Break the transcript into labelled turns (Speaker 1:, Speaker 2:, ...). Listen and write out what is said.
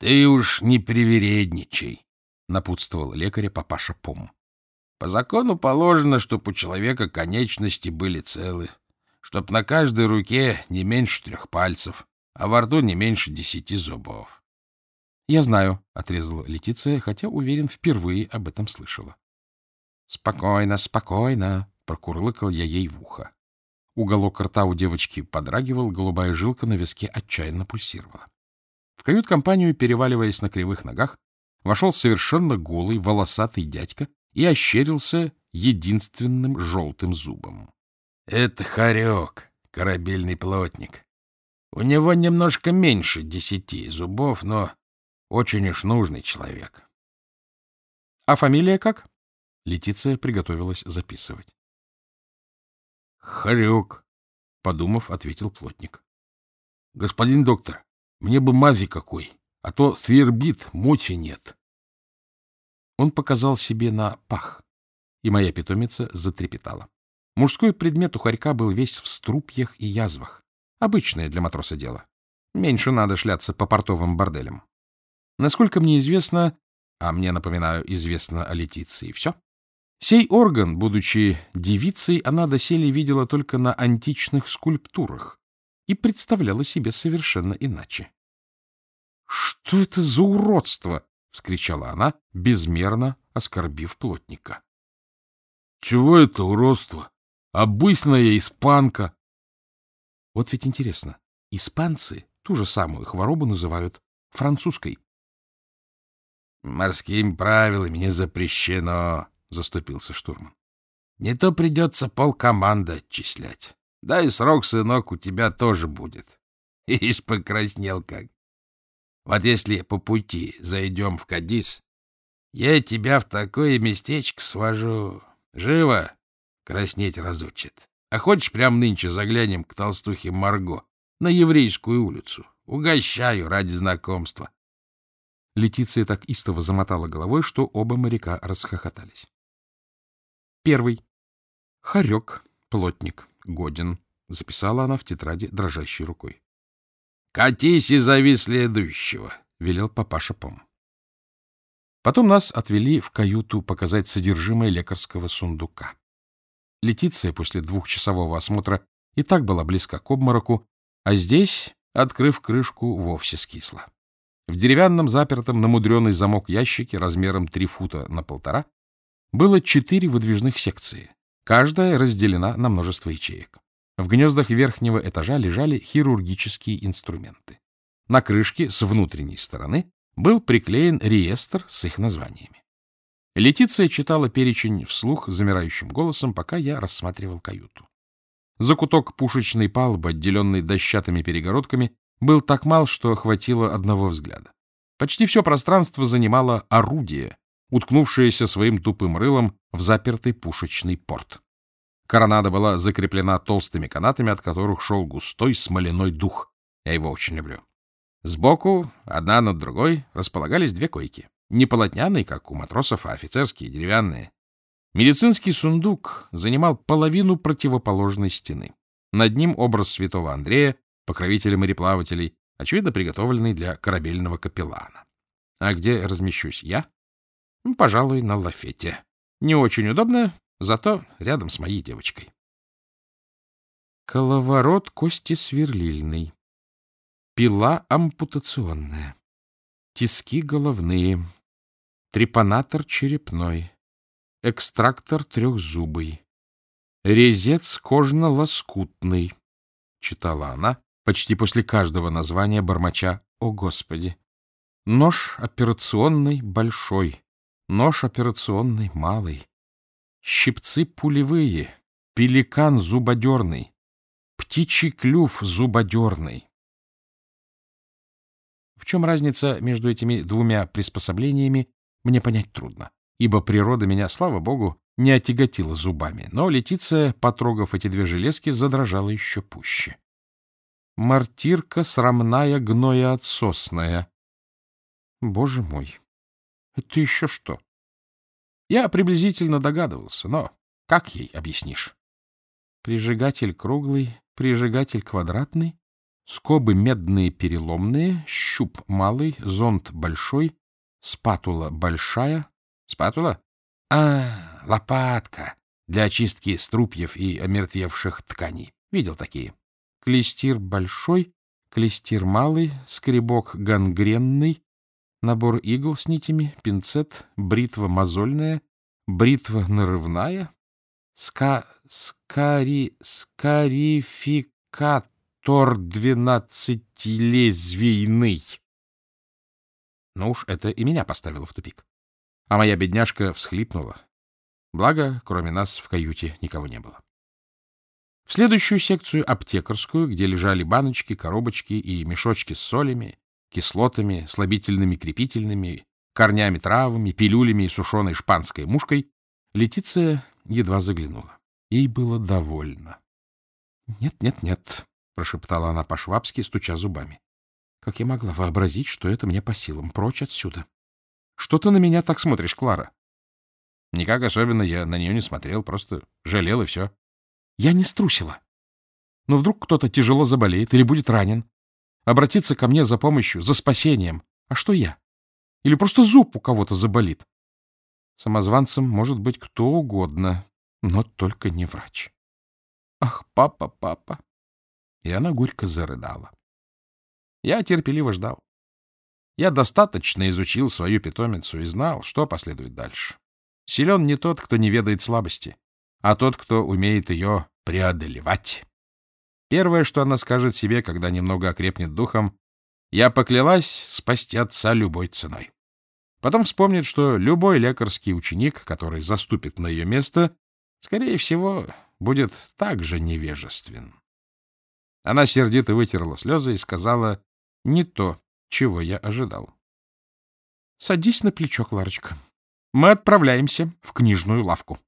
Speaker 1: Ты уж не привередничай, — напутствовал лекаря папаша Пом. По закону положено, чтоб у человека конечности были целы, чтоб на каждой руке не меньше трех пальцев, а во рту не меньше десяти зубов.
Speaker 2: — Я знаю, — отрезала Летиция, хотя, уверен, впервые об этом слышала. — Спокойно, спокойно, — прокурлыкал я ей в ухо. Уголок рта у девочки подрагивал, голубая жилка на виске отчаянно пульсировала. В кают-компанию, переваливаясь на кривых ногах, вошел совершенно голый, волосатый дядька и ощерился единственным желтым зубом.
Speaker 1: — Это хорек, корабельный плотник. У него немножко меньше десяти зубов, но очень уж нужный человек.
Speaker 2: — А фамилия как? Летиция приготовилась записывать.
Speaker 1: — Хорек, — подумав, ответил плотник. — Господин доктор, мне бы мази какой, а то свербит, мочи нет.
Speaker 2: Он показал себе на пах, и моя питомица затрепетала. Мужской предмет у хорька был весь в струпьях и язвах. Обычное для матроса дело. Меньше надо шляться по портовым борделям. Насколько мне известно, а мне, напоминаю, известно о Летиции, все. Сей орган, будучи девицей, она доселе видела только на античных скульптурах, и представляла себе совершенно иначе. — Что это за уродство? — вскричала она, безмерно оскорбив плотника.
Speaker 1: — Чего это уродство? Обычная испанка.
Speaker 2: Вот ведь интересно, испанцы ту же самую хворобу называют французской.
Speaker 1: — Морскими правилами не запрещено, — заступился штурман. — Не то придется полкоманды отчислять. Да и срок, сынок, у тебя тоже будет. Ишь, покраснел как. Вот если по пути зайдем в Кадис, я тебя в такое местечко свожу. Живо краснеть разучит. А хочешь, прям нынче заглянем к толстухе Марго на еврейскую улицу? Угощаю ради знакомства.
Speaker 2: Летиция так истово замотала головой, что оба моряка расхохотались. Первый. Хорек, плотник, годен, записала она в тетради дрожащей рукой.
Speaker 1: — Катись и зови следующего, — велел папаша Пом.
Speaker 2: Потом нас отвели в каюту показать содержимое лекарского сундука. Летиция после двухчасового осмотра и так была близка к обмороку, а здесь, открыв крышку, вовсе скисла. В деревянном запертом на мудреный замок ящике размером три фута на полтора было четыре выдвижных секции, Каждая разделена на множество ячеек. В гнездах верхнего этажа лежали хирургические инструменты. На крышке с внутренней стороны был приклеен реестр с их названиями. Летиция читала перечень вслух замирающим голосом, пока я рассматривал каюту. Закуток пушечной палубы, отделенный дощатыми перегородками, был так мал, что хватило одного взгляда. Почти все пространство занимало орудие, уткнувшаяся своим тупым рылом в запертый пушечный порт. Коронада была закреплена толстыми канатами, от которых шел густой смоляной дух. Я его очень люблю. Сбоку, одна над другой, располагались две койки. Не полотняные, как у матросов, а офицерские, деревянные. Медицинский сундук занимал половину противоположной стены. Над ним образ святого Андрея, покровителя мореплавателей, очевидно, приготовленный для корабельного капеллана. А где размещусь я? Ну, пожалуй, на лафете. Не очень удобно, зато рядом с моей девочкой. Коловорот кости сверлильный. Пила ампутационная. Тиски головные. Трепанатор черепной. Экстрактор трехзубый. Резец кожно-лоскутный. Читала она почти после каждого названия бормоча «О, Господи!» Нож операционный большой. Нож операционный малый. Щипцы пулевые. Пеликан зубодерный. Птичий клюв зубодерный. В чем разница между этими двумя приспособлениями, мне понять трудно, ибо природа меня, слава богу, не отяготила зубами, но Летиция, потрогав эти две железки, задрожала еще пуще. Мартирка срамная гноя-отсосная. Боже мой! Это еще что? Я приблизительно догадывался, но как ей объяснишь? Прижигатель круглый, прижигатель квадратный, скобы медные переломные, щуп малый, зонт большой, спатула большая.
Speaker 1: Спатула? А, лопатка для очистки струпьев и омертвевших тканей. Видел такие.
Speaker 2: Клестир большой, клестир малый, скребок гангренный, набор игл с нитями, пинцет, бритва мозольная, бритва нарывная, ска... скари... скарификатор двенадцатилезвийный.
Speaker 1: Ну уж это и меня поставило в тупик. А моя бедняжка всхлипнула. Благо, кроме нас в каюте никого не было. В следующую секцию, аптекарскую, где лежали баночки, коробочки и мешочки с солями, кислотами, слабительными крепительными, корнями травами, пилюлями и сушеной шпанской мушкой, Летиция едва заглянула. Ей было довольно.
Speaker 2: «Нет, нет, нет», — прошептала она по-швабски, стуча зубами. «Как я могла вообразить, что это мне по силам? Прочь отсюда!» «Что ты на меня так смотришь, Клара?»
Speaker 1: «Никак особенно я на нее не смотрел, просто жалел и все».
Speaker 2: Я не струсила. Но вдруг кто-то тяжело заболеет или будет ранен, обратиться ко мне за помощью, за спасением. А что я? Или просто зуб у кого-то заболит? Самозванцем может быть кто угодно, но только не врач. Ах, папа, папа! И она горько зарыдала. Я терпеливо ждал. Я достаточно изучил свою питомицу и знал, что последует дальше. Силен не тот, кто не ведает слабости, а тот, кто умеет ее преодолевать. Первое, что она скажет себе, когда немного окрепнет духом, «Я поклялась спасти отца любой ценой». Потом вспомнит, что любой лекарский ученик, который заступит на ее место, скорее всего, будет также невежествен. Она сердито вытерла слезы и сказала «не то, чего я ожидал». «Садись на плечо, Кларочка. Мы отправляемся в книжную лавку».